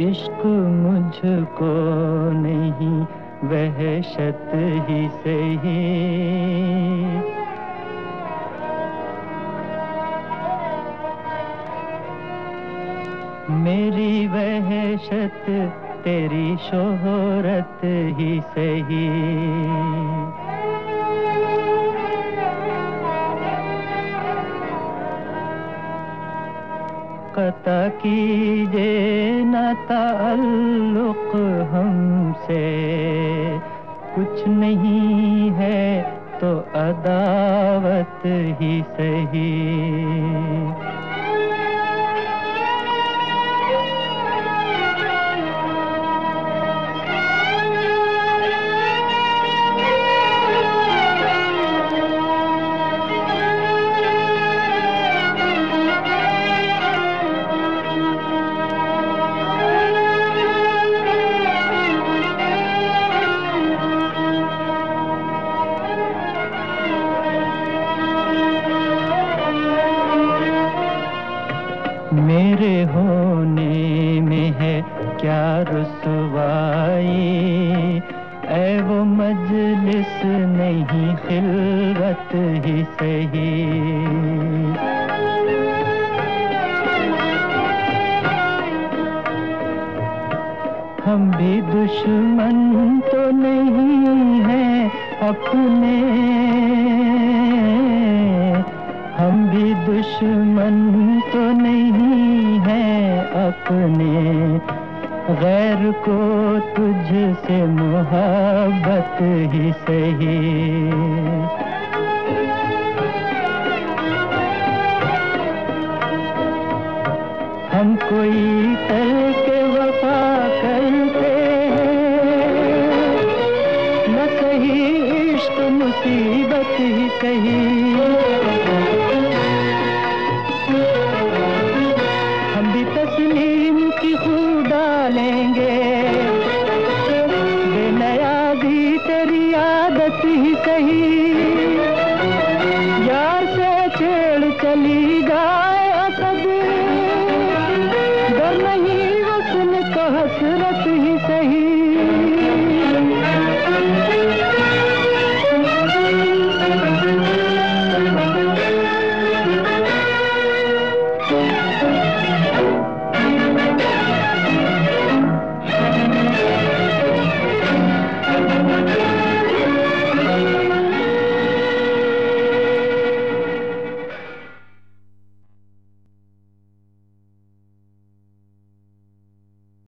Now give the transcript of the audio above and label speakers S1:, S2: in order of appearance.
S1: इश्क मुझको नहीं वहशत ही सही मेरी वहशत तेरी शोहरत ही सही कता कीजे न ताल्लुक हमसे। कुछ नहीं है तो अदावत ही सही। मेरे होने में है क्या रसवाई? ऐ वो मजलिस नहीं, खिलवत ही सही। हम भी दुश्मन तो नहीं हैं, अपने दुश्मन तो नहीं है अपने। गैर को तुझसे मोहब्बत ही सही। हम कोई तल के वफा करते न सही इश्क मुसीबत ही सही डालेंगे बेनयाजी तेरी आदत ही सही। यार से छेड़ चली गाय असद। डर नहीं वसन को हसरत ही सही।